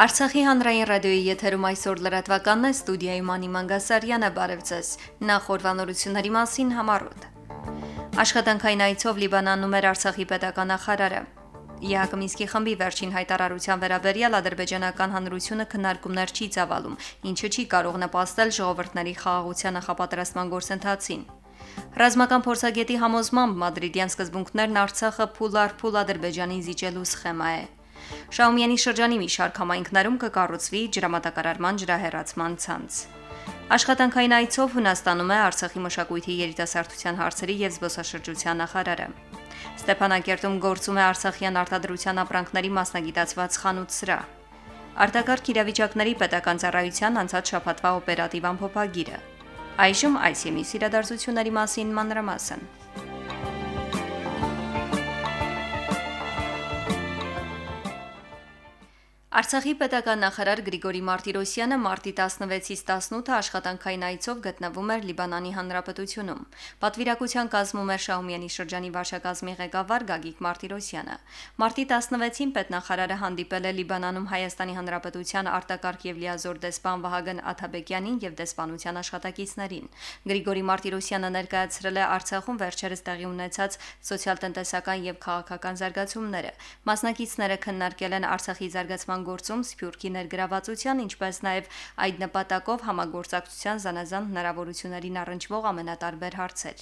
Արցախի հանրային ռադիոյի եթերում այսօր լրատվականն է ստուդիայի Մանի Մանգասարյանը բարևձեզ։ Նախորդանորությունների մասին համարոտ։ Աշխատանքային այցով Լիբանանում էր Արցախի պետական նախարարը։ Յակոմինսկի խմբի վերջին հայտարարության վերաբերյալ ադրբեջանական հանրությունը քննարկումներ չի ծավալում, ինչը չի կարող նպաստել ժողովրդների խաղաղության նախապատրաստման գործընթացին։ Ռազմական փորձագետի համոզմամբ մադրիդյան սկզբունքներն Արցախը փուլ առ փուլ Ադրբեջանին զիջելու սխեմա է։ Շաումյանի շրջանի մի շարք համայնքներում կկառուցվի ջրամատակարարման ջրահեռացման ցանց։ Աշխատանքային այցով Հունաստանում է Արցախի մշակույթի երիտասարդության հարցերի եւ զբոսաշրջության նախարարը։ Ստեփանակերտում գործում է Արցախյան արտադրության ապրանքների մասնագիտացված խանութ սրահ։ Արտակարգ իրավիճակների պետական ծառայության անցած շաբաթվա օպերատիվ ամփոփագիրը։ Այժմ այս եմի սիրադարձությունների մասին մանրամասն։ Արցախի պետական նախարար Գրիգորի Մարտիրոսյանը մարտի 16-ից 18-ը աշխատանքային այցով գտնվում էր Լիբանանի Հանրապետությունում։ Պատվիրակության կազմում էր Շահումյանի շրջանի վարչակազմի ղեկավար Գագիկ Մարտիրոսյանը։ Մարտի 16-ին պետնախարարը հանդիպել է Լիբանանում Հայաստանի Հանրապետության արտակարգ եւ լիազոր դեսպան Վահագն Աթաբեկյանին եւ դեսպանության աշխատակիցներին։ Գրիգորի Մարտիրոսյանը ներկայացրել է Արցախում վերջերս տեղի ունեցած սոցիալ-տնտեսական եւ քաղաքական զարգացումները։ Մասնակիցները քննարկել են Արցախի զարգացման կառավարման գործում Սփյուռքի ներգրավվածության, ինչպես նաև այդ նպատակով համագործակցության զանազան հնարավորություններին առնչվող ամենատարբեր հարցեր։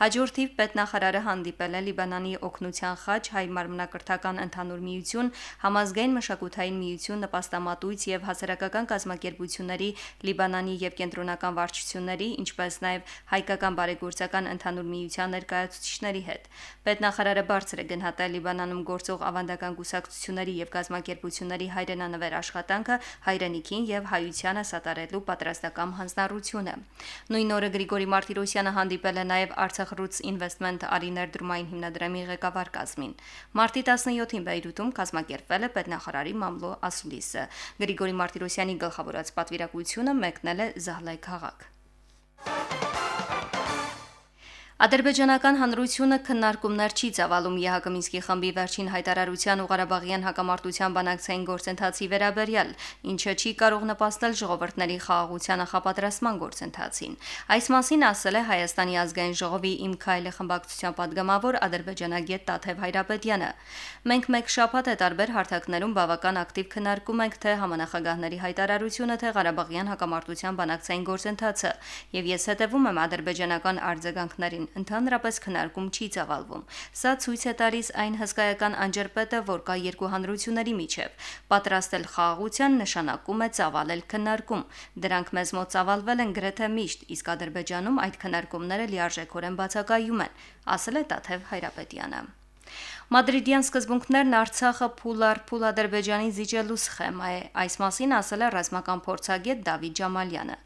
Հաջորդիվ պետնախարարը հանդիպել է Լիբանանի օկնության խաչ հայ մարմնակրթական ընդհանուր միություն, համազգային մշակութային միություն, նպաստամատույց եւ հասարակական կազմակերպությունների Լիբանանի եւ կենտրոնական վարչությունների, ինչպես նաև հայկական բարեգործական ընդհանուր միության ներկայացուցիչների հետ։ Պետնախարարը բարձր է գնահատել Լիբանանում գործող ավանդական կուսակցությունների եւ կազմակերպությունների հայ հայրենանվեր աշխատանքը հայրենիքին եւ հայությանը սատարելու պատրաստական հանձնառությունը։ Նույն օրը Գրիգորի Մարտիրոսյանը հանդիպել է նաեւ Artsakh Roots Investment Արիներ դրումային հիմնադրամի ղեկավար կազմին։ Մարտի 17-ին Բեյրութում կազմակերպվել է պետնախարարի մամլո ասուլիսը։ Գրիգորի Մարտիրոսյանի գլխավորած պատվիրակությունը մեկնել է Զահլայ քաղաք։ Ադրբեջանական հանրությունը քննարկումներ չի ծավալում ԵՀԿ Մինսկի խմբի վերջին հայտարարության ու Ղարաբաղյան հակամարտության բանակցային գործընթացի վերաբերյալ, ինչը չի կարող նպաստել ժողովրդների խաղաղության նախապատրաստման գործընթացին։ Այս մասին ասել է Հայաստանի ազգային ժողովի Իմ Քայլի խմբակցության падգամավոր ադրբեջանագետ Տաթև Հայրապետյանը։ Մենք մեկ շաբաթ է տարբեր հարթակներում բավական ակտիվ քննարկում ենք թե համանախագահների հայտարարությունը, թե Ղարաբաղյան հակամարտության բանակցային գործընթացը, եւ ես հետևում եմ ադրբեջանական արձագանքներին մասին ընդհանրապես քննարկում չի ծավալվում։ Սա ցույց է տալիս այն հսկայական անջրպետը, որ կա երկու հանրությունների միջև։ Պատրաստել խաղաղության նշանակում է ծավալել քննարկում։ Դրանք մեզ մոտ ծավալվել են գրեթե միշտ, իսկ Ադրբեջանում այդ քննարկումները լիարժեքորեն բացակայում են, ասել է Տաթև Հայրապետյանը։ Մադրիդյան սկզբունքներն Արցախը փուլ առ փուլ Ադրբեջանի զիջելու սխեմա է, այս մասին ասել է ռազմական փորձագետ Դավիթ Ջամալյանը։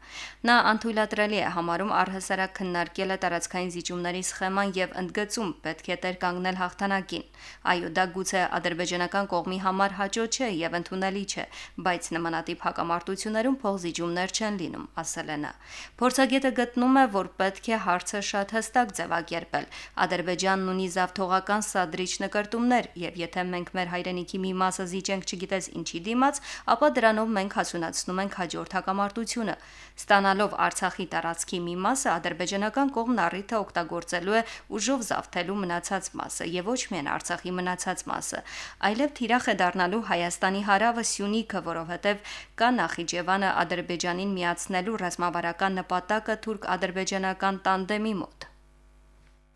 Նա անթույլատրելի է համարում առհասարակ քննարկել է տարածքային զիջումների սխեման եւ ընդգծում պետք է տեր կանգնել հաղթանակին։ Այո, դա գուցե ադրբեջանական կողմի համար հաջո չէ եւ ընդունելի չէ, բայց նմանատիպ հակամարտություններում փողզիջումներ չեն լինում, ասել է նա։ Փորձագետը գտնում է, որ պետք է հարցը շատ հստակ ձևակերպել։ Ադրբեջանն ունի զավթողական սադրիչ նկարտումներ, եւ եթե մենք մեր հայրենիքի մի մասը զիջենք չգիտես ինչի դիմաց, ապա դրանով մենք հասունացնում ենք հաջորդ հակամարտությունը։ Ստանալով Արցախի տարածքի մի մասը, ադրբեջանական կողմն առիթը օգտագործելու է ուժով զավթելու մնացած մասը եւ ոչ միայն Արցախի մնացած մասը, այլև թիրախ է դառնալու Հայաստանի հարավը Սյունիքը, որովհետեւ կա Նախիջևանը Ադրբեջանին միացնելու ռազմավարական նպատակը թուրք-ադրբեջանական տանդեմի մոտ։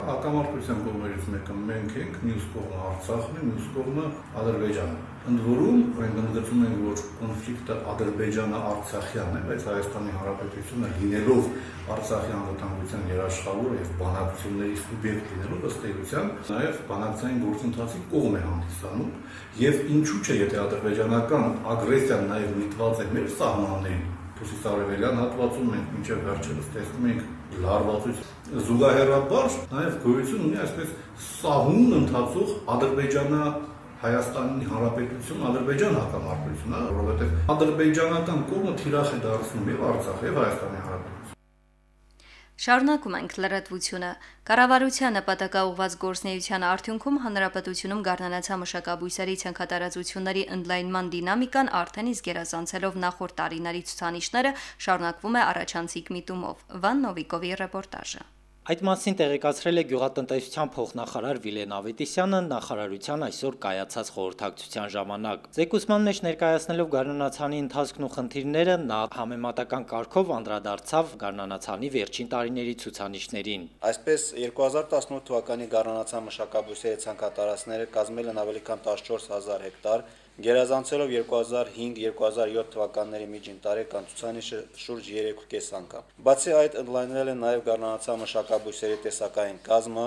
Հակամարտության կողմերից մեկը մենք ենք, մյուս կողմը Արցախն է, մյուս կողմը Ադրբեջանը։ Ընդ որում, մենք ընդգծում ենք, որ կոնֆլիկտը Ադրբեջանը-Արցախյան է, բայց Հայաստանի Հանրապետությունը լինելով Արցախի անվտանգության երաշխավոր եւ բանակցությունների սուբյեկտ լինելով ըստ էության, նաեւ բանակցային գործընթացի կողմ է հանդիսանում եւ ինչու՞ չէ, եթե ադրբեջանական ագրեսիան նաեւ միտված է մեր սահմաններին, հյուսիսարևելյան հատվածում մենք մինչև վերջերս տեսնում ենք լարվածություն զուգահեռաբար նաև գոյություն ունի այսպես սահուն ընթացող Ադրբեջանա Հայաստանի Հանրապետություն Ադրբեջան հակամարտությունն է, որովհետև ադրբեջանական կողմը թիրախ է դարձնում եւ Արցախ եւ Հայաստանի Հանրապետություն Շարունակում ենք լրատվությունը։ Կառավարության նպատակաուղված գործնեայության արդյունքում հանրապետությունում գարնանացա մշակաբույսերի ցանքատարածությունների ընդլայնման դինամիկան արդեն իսկ գերազանցելով նախորդ տարիների ցուցանիշները շարունակվում է առաջանցիկ միտումով։ Վան Նովիկովի ռեպորտաժը։ Այդ մասին տեղեկացրել է գյուղատնտեսության փոխնախարար Վիլեն Ավետիսյանը նախարարության այսօր կայացած խորհրդակցության ժամանակ։ Զեկուսման մեջ ներկայացնելով գարնանացանի ընթացքն ու խնդիրները նա համեմատական կարգով անդրադարձավ գարնանացանի վերջին տարիների ցուցանիշներին։ Այսպես 2018 թվականի գարնանացան մշակաբույսերի ցանկատարածները կազմել են ավելի քան 14000 հեկտար, Գերազանցելով 2005-2007 թվականների միջին տարեկան ցուցանիշը շուրջ 3.5 անգամ։ Բացի այդ, ընդլայնել է նաև գառնանացան մշակաբույսերի տեսակային կազմը,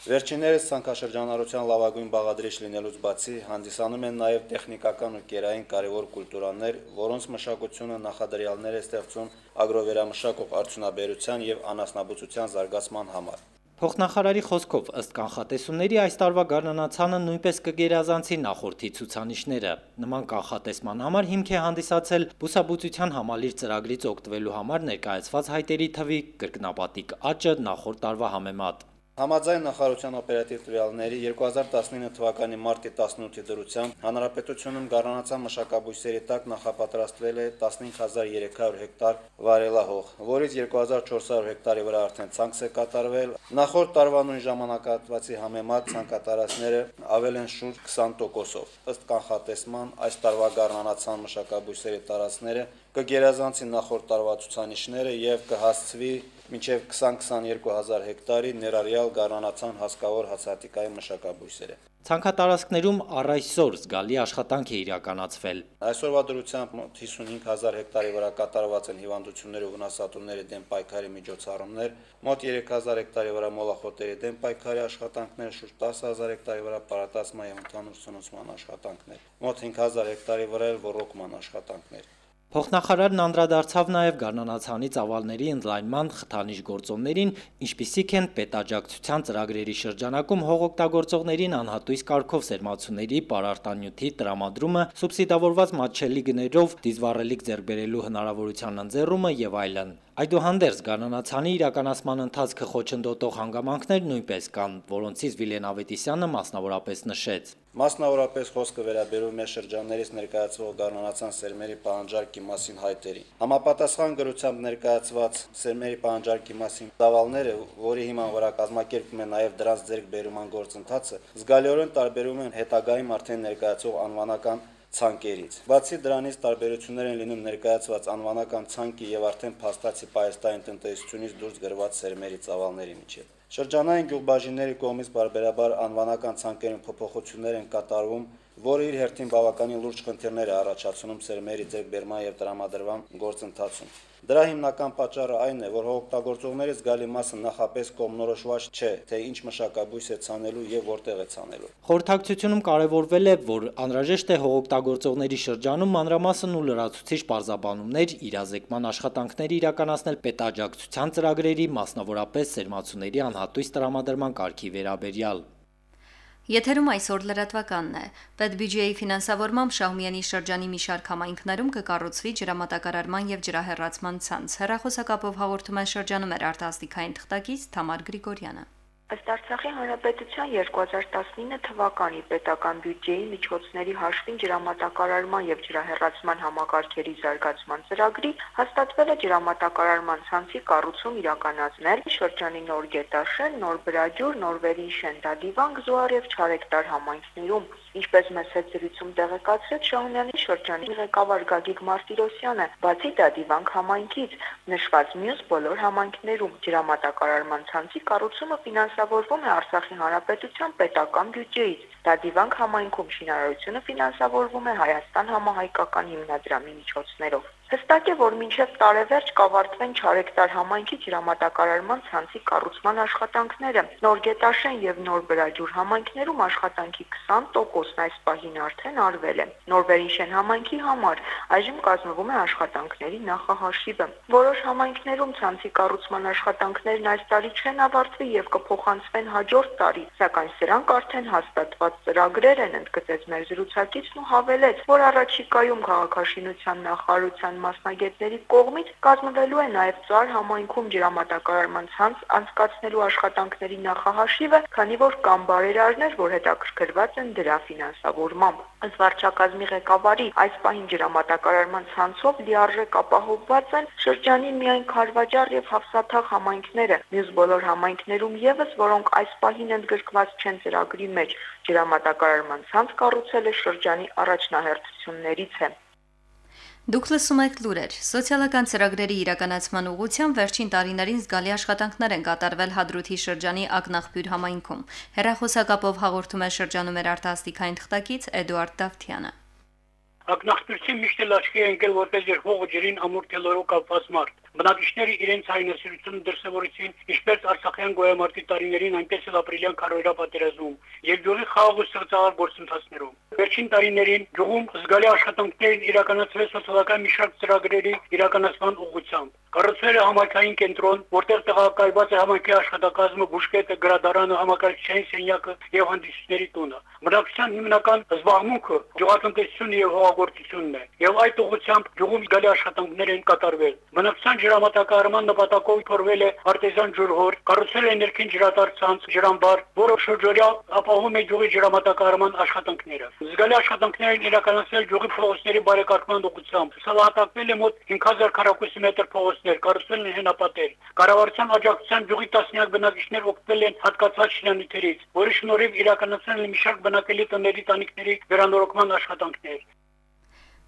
Վերջիններս ցանկաշրջանառության լավագույն բաղադրիչ լինելուց բացի հանդիսանում են նաև տեխնիկական ու կերային կարևոր կուլտուրաներ, որոնց մշակությունը նախադրյալներ է ստեղծում ագրովերամշակող արդյունաբերության եւ անասնաբուծության զարգացման համար։ Փոխնախարարի խոսքով ըստ կանխատեսումների այս տարվա գարնանացանը նույնպես կգերազանցի նախորդի ցուցանիշները։ Նման կանխատեսման համար հիմք է հանդիսացել բուսաբուծության համալիր ծրագրից օգտվելու համար ներկայացված հայտերի թվի կրկնապատիկ աճը նախորդ տարվա համեմատ։ Համաձայն նախարարության օպերատիվ տվյալների 2019 թվականի մարտի 18-ի դրությամբ հանրապետությունում գառնանացան մշակաբույսերի տակ նախապատրաստվել է 15300 հեկտար վարելահող, որից 2400 հեկտարի վրա արդեն ցանց է կատարվել։ Նախորդ տարվա նույն ժամանակահատվածի համեմատ ցանկատարածները ավել են շուրջ 20%-ով։ Ըստ կանխատեսման այս տարվա գառնանացան մշակաբույսերի տարածքները կգերազանցի նախորդ տարվա ցուցանիշները եւ կհասցվի մինչև 20-22000 հեկտարի ներառյալ գառնանացան հասկավոր հացատիկայի մշակաբույսերը։ Ցանկատարածքներում առ այսօր զգալի աշխատանք է իրականացվել։ Այսօրվա դրությամբ 55000 հեկտարի վրա կատարված են հիվանդությունների ու վնասատուների դեմ պայքարի միջոցառումներ, մոտ 3000 հեկտարի վրա մոլախոտերի դեմ պայքարի աշխատանքներ, շուրջ 10000 հեկտարի վրա պարատացման եւ ընդհանուր սնուցման աշխատանքներ, մոտ 5000 հեկտարի վրա էլ ռոռոկման աշխատանքներ։ Փոխնախարարն անդրադարձավ նաև Գառնանացանի ծավալների ընդլայնման խթանիչ գործոններին, ինչպիսիք են պետաջակցության ծրագրերի շրջանակում հողօգտագործողներին անհատույց կարգով սերմացուների պարարտանյութի տրամադրումը, սուբսիդավորված մատչելի գներով դիզվառելիք ձեռք բերելու հնարավորության ընձեռումը եւ այլն։ Այդուհանդերձ Գառնանացանի իրականացման ընթացքը խոչընդոտող հանգամանքներ նույնպես կան, որոնցից Վիլեն Ավետիսյանը մասնավորապես նշեց։ Մասնավորապես խոսքը վերաբերում է շրջաններից ներկայացվող Գառնանացան սերմերի պահանջարկի մասին հայտերին։ Համապատասխան գրությամբ ներկայացված սերմերի պահանջարկի մասին ծավալները, որի հիման վրա կազմակերպվում է նաև դրանց ձեռք բերման գործընթացը, զգալիորեն տարբերում են հետագայում արդեն ներկայացող անվանական ցանկերից։ Բացի դրանից տարբերություններ են լինում ներկայացված անվանական ցանկի եւ արդեն փաստացի պայստային տնտեսությունից դուրս գրված սերմերի ծավալների միջև։ Շրջանային գյուղբաժինների կողմից բարբերաբար անվանական ցանկերին փոփոխություններ են կատարվում, որը իր հերթին բավականին լուրջ խնդիրներ է առաջացնում սերմերի ձեռքբերման եւ տրամադրման գործընթացում։ Դրա հիմնական պատճառը այն է, որ հողօգտագործողներից զգալի մասը նախապես կողմնորոշված չէ, թե ինչ մշակաբույս է ցանելու եւ որտեղ է ցանելու։ Խորհրդակցությունում կարևորվել է, որ անհրաժեշտ է հողօգտագործողների շրջանում մանրամասն ու լրացուցիչ բարձաբանումներ, իրազեկման աշխատանքներ իրականացնել պետաջակցության ծրագրերի, մասնավորապես սերմացուների անհատույց տրամադրման կարգի վերաբերյալ։ Եթերում այսօր լրատվականն է։ Պետբյուջեի ֆինանսավորմամբ Շահումյանի շրջանի մի շարք համայնքներում կկառուցվի ջրամատակարարման եւ ջրահեռացման ցանց։ Հերախոսակապով հաղորդում է շրջանում էր արտասթիկային թղթակից Թամար Գրիգորյանը։ Ըստ Արցախի Հանրապետության 2019 թվականի պետական բյուջեի միջոցների հաշվին ջրամատակարարման եւ ջրահեռացման համակարգերի զարգացման ծրագրի հաստատվել է ջրամատակարարման ցանցի կառուցում իրականացնել շրջանի Նոր Գետաշեն, Նոր Բրաջուր, Նորվերի Շենտադիվան, Գզուար եւ Չարեկտար համայնքներում։ Ինչպես մեծ զրույցում տեղեկացրեց Շահումյանի շրջանի ղեկավար Գագիկ Մարտիրոսյանը, բացի Դադիվանք համայնքից, նշված մյուս բոլոր համայնքներում ջրամատակարարման ցանցի կառուցումը ֆինանսավորվում է Արցախի Հանրապետության պետական բյուջեից։ Դադիվանք համայնքում շինարարությունը ֆինանսավորվում է Հայաստան համահայկական հիմնադրամի միջոցներով։ Հստակ է, որ մինչև տարեվերջ կավարտվեն Չարեկտար համայնքի ջրամատակարարման ցանցի կառուցման աշխատանքները։ Նոր Գետաշեն եւ Նոր Բրաջուր համայնքներում աշխատանքի 20%-ն այս պահին արդեն արվել է։ Նորվերիշեն համայնքի համար այժմ կազմվում է աշխատանքների նախահաշիվը։ Որոշ համայնքներում ցանցի կառուցման աշխատանքներն այս տարի չեն ավարտվի եւ կփոխանցվեն հաջորդ տարի, սակայն սրանք արդեն հաստատված ծրագրեր են, ընդգծեց մեր զրուցակիցն ու հավելեց, որ առաջիկայում քաղաքաշինության նախարարության մասնագետների կողմից կազմվելու է նաև ծառ համայնքում ջրամատակարարման ցանց անցկացնելու աշխատանքների նախահաշիվը, քանի որ կան բարերարներ, որ հետաքրքրված են դրա ֆինանսավորմամբ։ Ըստ վարչակազմի ղեկավարի, այս պահին ջրամատակարարման ցանցով լիարժեք ապահովված են շրջանի միայն Խարվաճար եւ Հավսաթաղ համայնքները։ Մյուս բոլոր համայնքներում եւս, որոնք այս պահին ընդգրկված չեն ծրագրի մեջ, ջրամատակարարման ցանց կառուցել է շրջանի առաջնահերթություններից է։ Դուք լսում եք լուրեր։ Սոցիալական ծրագրերի իրականացման ուղղությամբ վերջին տարիներին զգալի աշխատանքներ են կատարվել Հադրութի շրջանի Ակնախբյուր համայնքում։ Հերախոսակապով հաղորդում է շրջանում մեր արտասթիկային թղթակից Էդուարդ Դավթյանը։ Ակնախբյուրցին միշտ էլ աչքի ընկել որպես երբող ջրին ամուրթելորով կապված մարդ։ Բնակիչները իրենց հայնասիրությունը դրսևորեցին ինչպես Արցախյան գոյամարտի տարիներին, այնպես էլ ապրիլյան քարոյրա պատերազմում եւ գյուղի խաղաղ ու սրծաղար գործընթացներում։ Վերջին տարիներին գյուղում զգալի աշխատանքներ իրականացվել սոցիալական մի շարք ծրագրերի իրականացման ուղղությամբ։ Կառուցվել է համայնքային կենտրոն, որտեղ տեղակայված է համայնքի աշխատակազմը, բուժկետը, գրադարանը, համակարգչային սենյակը եւ հանդիսությունների տունը։ Բնակչության հիմնական զբաղմունքը գյուղատնտեսությունն եւ հողագործությունն է, եւ այդ ուղղությամբ գյուղում զգալի աշխատանքներ են կատարվել։ Բնակչության ջրամատակարարման նպատակով փորվել է արտեզան ջուրհոր, կառուցել է ներքին ջրատարածանց, ջրամբար, որը շրջօրյա ապահովում է ջուրի ջրամատակարարման աշխատանքները։ Զգալի աշխատանքներ են իրականացվել ջուրի փողոցների բարեկարգման ուղղությամբ։ Սալահատակվել է մոտ 5000 քառակուսի մետր փողոցներ, կառուցվել են հենապատեր։ Կառավարության աջակցությամբ ջուրի տասնյակ բնակիչներ օգտվել են հատկացված շինանյութերից, որի շնորհիվ իրականացվել են մի շարք բնակելի տների տանիքների վերանորոգման աշխատանքներ։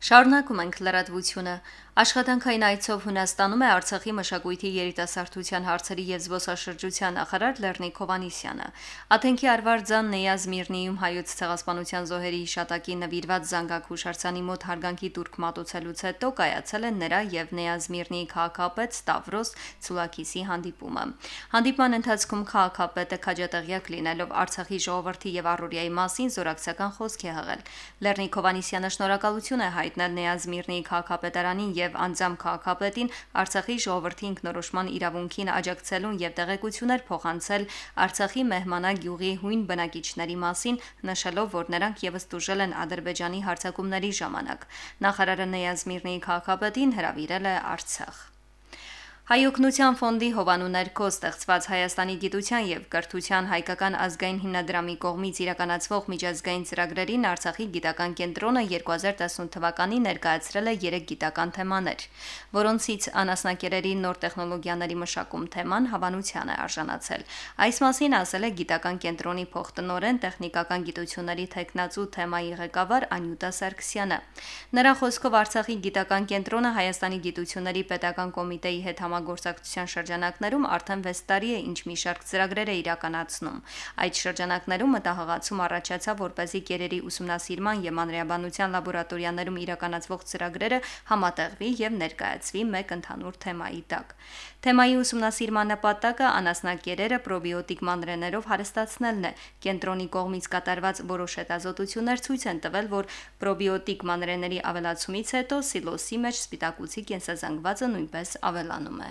Շարունակում ենք լրատվությունը։ Աշխատանքային այցով Հունաստանում է Արցախի մշակույթի երիտասարդության հարցերի եւ զբոսաշրջության նախարար Լեռնիկ Հովանիսյանը։ Աթենքի Արվարձան Նեյազ Միրնիում հայոց ցեղասպանության զոհերի հիշատակի նվիրված Զանգակուշ հարցանի մոտ հարգանքի турք մատուցելուց հետո կայացել են նրա եւ Նեյազ Միրնիի քաղաքապետ Ստավրոս Ցուլակիսի հանդիպումը։ Հանդիպման ընթացքում քաղաքապետը քաջատեղյակ լինելով Արցախի ժողովրդի եւ առօրյայի մասին զորակցական խոսք է հղել։ Լեռնիկ Հովանիսյանը շնորհակալություն է հայտնել Նեյազ Միրնիի քաղաքապետարանին եւ անձամ քաղաքապետին Արցախի ժողովրդի ինքնորոշման իրավունքին աջակցելուն եւ տեղեկություններ փոխանցել Արցախի Մեհմանա գյուղի հույն բնակիչների մասին, նշելով, որ նրանք եւս դժել են Ադրբեջանի հարձակումների ժամանակ։ Նախարարը Նեյազմիրնիի քաղաքապետին հրավիրել է Արցախ։ Հայօգնության ֆոնդի հովանու ներքո ստեղծված Հայաստանի գիտության եւ կրթության հայկական ազգային հիմնադրամի կողմից իրականացվող միջազգային ծրագրերին Արցախի գիտական կենտրոնը 2018 թվականին ներկայացրել է 3 գիտական թեմաներ, որոնցից անասնակերերի նոր տեխնոլոգիաների մշակում թեման հավանության է արժանացել։ Այս մասին ասել է գիտական կենտրոնի փոխտնօրեն տեխնիկական գիտությունների տեխնացու թեմայի ղեկավար Անյուտա Սարգսյանը։ Նրա խոսքով Արցախի գիտական կենտրոնը Հայաստանի գիտությունների պետական կոմիտեի հետ համագործակցության շրջանակներում արդեն 6 տարի է ինչ մի շարք ծրագրեր է իրականացնում։ Այդ շրջանակներում մտահղացում առաջացավ, որպեսզի կերերի ուսումնասիրման եւ մանրեաբանության լաբորատորիաներում իրականացվող ծրագրերը համատեղվի եւ ներկայացվի մեկ ընդհանուր թեմայի տակ։ Թեմայի ուսումնասիրման նպատակը անասնակերերը պրոբիոտիկ մանրեներով հարստացնելն է։ Կենտրոնի կողմից կատարված որոշ հետազոտություններ ցույց են տվել, որ պրոբիոտիկ մանրեների ավելացումից հետո սիլոսի մեջ սպիտակուցի կենսազանգվածը նույնպես ավելանում է։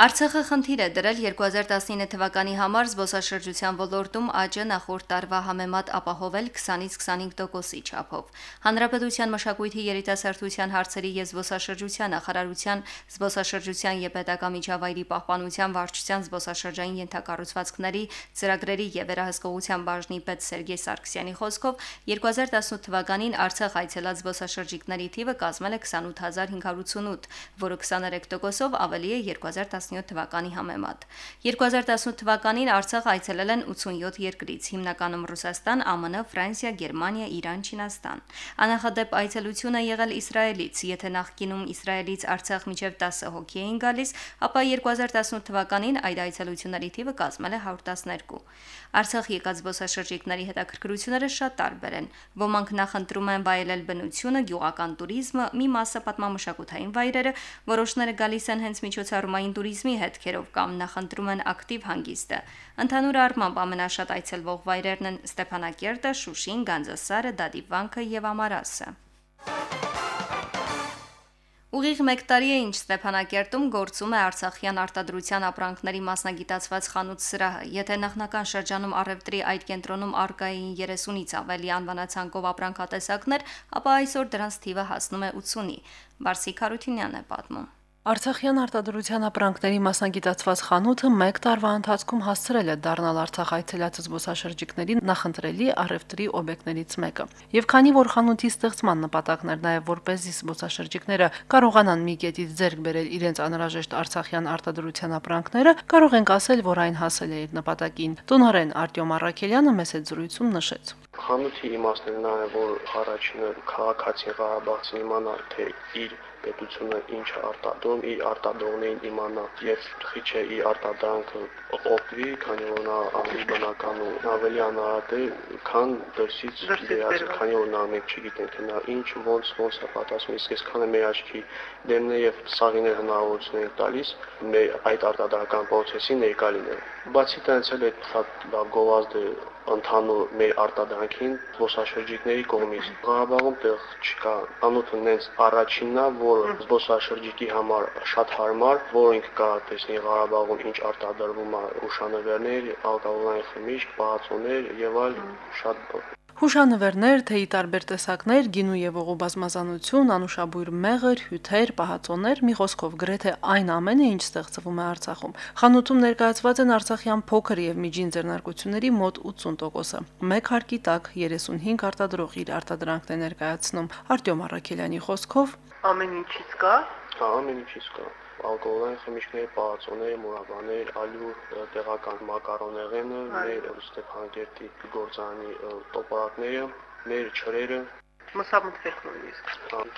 Արցախը խնդիր է դրել 2019 թվականի համար զբոսաշրջության ոլորտում աճը նախորդ տարվա համեմատ ապահովել 20-ից 25%-ի չափով։ Հանրապետության մշակույթի երիտասարդության հարցերի եւ զբոսաշրջության նախարարության զբոսաշրջության եւ պետական միջավայրի պահպանության վարչության զբոսաշրջային ենթակառուցվածքների ծրագրերի եւ վերահսկողության բաժնի պետ Սերգեյ Սարգսյանի խոսքով 2018 թվականին Արցախ այցելած զբոսաշրջիկների թիվը կազմել է 28588, որը 23%-ով ավելի է 2010 2017 թվականի համեմատ։ 2018 թվականին Արցախ այցելել են 87 երկրից, հիմնականում Ռուսաստան, ԱՄՆ, Ֆրանսիա, Գերմանիա, Իրան, Չինաստան։ Անախադեպ այցելությունը եղել Իսրայելից, եթե նախկինում Իսրայելից Արցախ միջև 10 հոգի էին գալիս, ապա 2018 թվականին այդ այցելությունների թիվը կազմել է 112։ Արցախ եկած զբոսաշրջիկների հետաքրքրությունները շատ տարբեր են։ Ոմանք նախընտրում են վայելել բնությունը, գյուղական туриզմը, մի մասը պատմամշակութային վայրերը, որոշները գալիս են հենց միջոցառումային туриզմ ալկոհոլիզմի հետքերով կամ նախընտրում են ակտիվ հանգիստը։ Ընդհանուր առմամբ ամենաշատ այցելվող վայրերն են Ստեփանակերտը, Շուշին, Գանձասարը, Դադիվանքը եւ Ամարասը։ Ուղիղ 1 տարի է ինչ Ստեփանակերտում գործում է Արցախյան արտադրության ապրանքների մասնագիտացված խանութ սրահը։ Եթե նախնական շրջանում առևտրի այդ կենտրոնում արկային 30-ից ավելի անվանացանկով ապրանքատեսակներ, ապա այսօր դրանց թիվը հասնում է 80-ի։ Վարսիկ Հարությունյանն է պատմում։ Արցախյան արտադրության ապրանքների մասնագիտացված խանութը 1 տարվա ընթացքում հասցրել է դառնալ Արցախ այցելած զբոսաշրջիկների նախընտրելի առևտրի օբյեկտներից մեկը։ Եվ քանի որ խանութի ստեղծման նպատակն էր նաև որպեսզի զբոսաշրջիկները կարողանան մի կետից ձեռք բերել իրենց անհրաժեշտ Արցախյան արտադրության ապրանքները, կարող ենք ասել, որ այն հասել է իր նպատակին։ Տնօրեն Արտյոմ Արաքելյանը մեծ զրույցում նշեց. Խանութի իմաստն նա է, որ առաջինը քաղաքացի Ղարաբաղցին իմանա, թե իր պետությունը ինչ է արտադրում, իր արտադրողներին իմանա եւ խիչը իր արտադրանքը օգտվի, քանի որ նա ավելի բնական ու ավելի անհատ է, քան դրսից դերած, քանի որ նա մենք չգիտենք նա ինչ ոնց ոնց է պատասխանում, իսկ այսքանը մեր աչքի դեմն է եւ սաղիներ հնարավորություն են տալիս մեր այդ արտադրական process-ի ներկա լինել։ Բացի դրանից էլ այդ լավ գովազդ է ընդհանուր մեր արտադրանքին զբոսաշրջիկների կողմից։ Ղարաբաղում տեղ չկա։ Անոթը նենց առաջինն է, որ զբոսաշրջիկի համար շատ հարմար, որ ինքը կա տեսնի Ղարաբաղում ինչ արտադրվում է ուշանվերներ, ալկոհոլային խմիչք, պահածոներ եւ այլ շատ Հուշանվերներ, թեյի տարբեր տեսակներ, գինու եւ ողու բազմազանություն, անուշաբույր մեղր, հյութեր, պահածոներ, մի խոսքով գրեթե այն ամենը, ինչ ստեղծվում է Արցախում։ Խանութում ներկայացված են Արցախյան փոքր եւ միջին ձեռնարկությունների մոտ 80%-ը։ Մեկ հարկի տակ 35 արտադրող իր արտադրանքն է ներկայացնում։ Արտյոմ Արաքելյանի խոսքով ամեն ինչից կա։ ամեն ինչից կա ալկոհոլային խմիչքներ, պահածոներ, մուրաբաներ, ալյուր, տեղական մակարոնեղենը, մեր Ստեփանակերտի գործանի տոպարակները, մեր ճրերը, մսամթվեք նույնիսկ։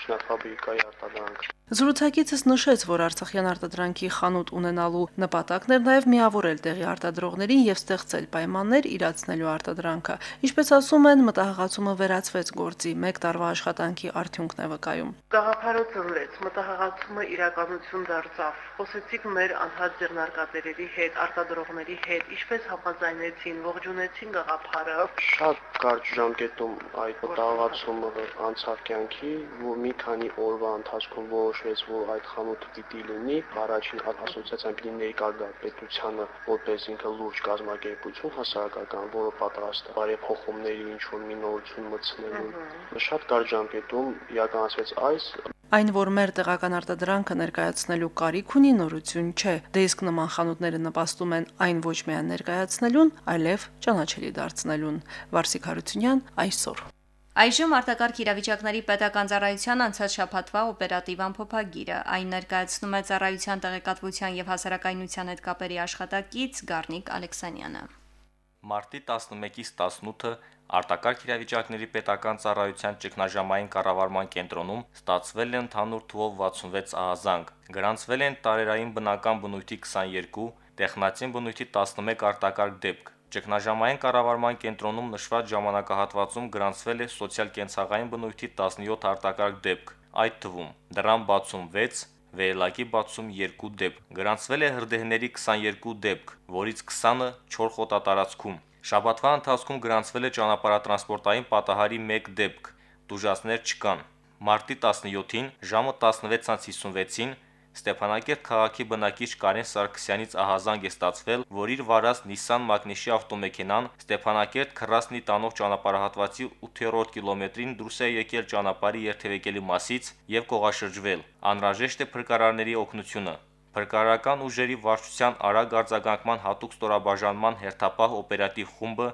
Շնաֆաբրիկայի արտադրանք։ Զրուցակիցս նշեց, որ Արցախյան արտադրանքի խանութ ունենալու նպատակն էր նաև միավորել տեղի արտադրողներին եւ ստեղծել պայմաններ իրացնելու արտադրանքը։ Ինչպես ասում են, մտահղացումը վերացվեց գործի 1 տարվա աշխատանքի արդյունքն է վկայում։ Գաղափարը ծնվեց, մտահղացումը իրականություն դարձավ։ Խոսեցիք մեր անհատ ձեռնարկատերերի հետ, արտադրողների հետ, ինչպես համաձայնեցին, ողջունեցին գաղափարը։ Շատ կարճ ժամկետում այդ մտահղացումը անցավ կյանքի, որ մի քանի օրվա ընթացքում որոշ որոշվեց, որ այդ խանութը պիտի լինի, առաջին ասոցիացիան պիտի ներկա գա պետությանը, որպես ինքը լուրջ կազմակերպություն հասարակական, որը պատրաստ է բարեփոխումների ինչ-որ մի նորություն մտցնելու։ Շատ կարճ ժամկետում իրականացվեց այս Այն, որ մեր տեղական արտադրանքը ներկայացնելու կարիք ունի, նորություն չէ։ Դե իսկ նման խանութները նպաստում են այն ոչ միայն ներկայացնելուն, այլև ճանաչելի դարձնելուն։ Վարսիկ Հարությունյան այսօր Այժմ արտակարգ իրավիճակների պետական ծառայության անցած շաբաթվա օպերատիվ ամփոփագիրը այն ներկայացնում է ծառայության տեղեկատվության եւ հասարակայնության հետ կապերի աշխատակից Գառնիկ Ալեքսանյանը։ Մարտի 11-ից 18-ը արտակարգ իրավիճակների պետական ծառայության ճգնաժամային կառավարման կենտրոնում ստացվել է ընդհանուր թվով 66 ահազանգ։ Գրանցվել են տարերային բնական բնույթի 22, տեխնացին բնույթի 11 արտակարգ դեպք, Ճգնաժամային կառավարման կենտրոնում նշված ժամանակահատվածում գրանցվել է սոցիալ-կենցաղային բնույթի 17 արտակարգ դեպք, այդ թվում դրամ բացում 6, վերելակի բացում 2 դեպք։ Գրանցվել է հրդեհների 22 դեպք, որից 20-ը 4 խոտատարածքում։ Շաբաթվա ընթացքում գրանցվել է ճանապարհատրանսպորտային պատահարի 1 դեպք։ Դուժասներ չկան։ Մարտի 17-ին ժամը 16:56-ին Ստեփանակերտ քաղաքի բնակիչ Կարեն Սարգսյանից ահազանգ է ստացվել, որ իր վարած Nissan Magneti ավտոմեքենան Ստեփանակերտ Քրասնի տանող ճանապարհատվածի 8-րդ կիլոմետրին դուրս է եկել ճանապարհի երթևեկելի մասից եւ կողաշրջվել։ Անհրաժեշտ է փրկարարների օգնությունը։ Փրկարարական ուժերի վարչության արագ արձագանքման հատուկ ստորաբաժանման հերթապահ օպերատիվ խումբը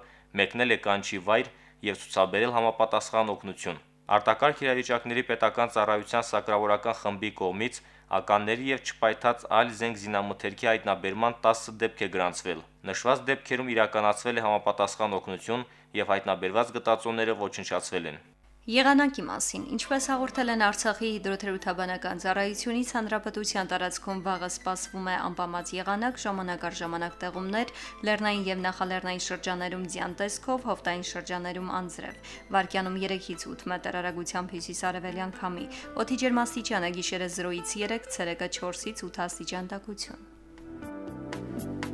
մեկնել է կանչի վայր եւ ցուցաբերել համապատասխան օգնություն։ Արտակարգ իրավիճակների պետական ծառայության սակրավորական խմբի կողմից ականների եւ չպայթած այլ զենք զինամթերքի հայտնաբերման 10 դեպք է գրանցվել։ Նշված դեպքերում իրականացվել է համապատասխան օգնություն եւ հայտնաբերված գտածոները ոչնչացվել են։ Եղանակի մասին, ինչպես հաղորդել են Արցախի հիդրոթերապևտաբանական ծառայությունից, հանրապետության տարածքում վաղը սպասվում է անպամած եղանակ, ժամանակ առ ժամանակ տեղումներ, լեռնային եւ նախալեռնային շրջաներում ձյան տեսքով, հովտային շրջաներում անձրև։ Վարկյանում 3-ից 8 մետր արագությամբ հյուսիսարևելյան քամի։ Օդի ջերմաստիճանը գիշերը 0-ից 3, ցերեկը 4-ից 8 աստիճան տաքություն։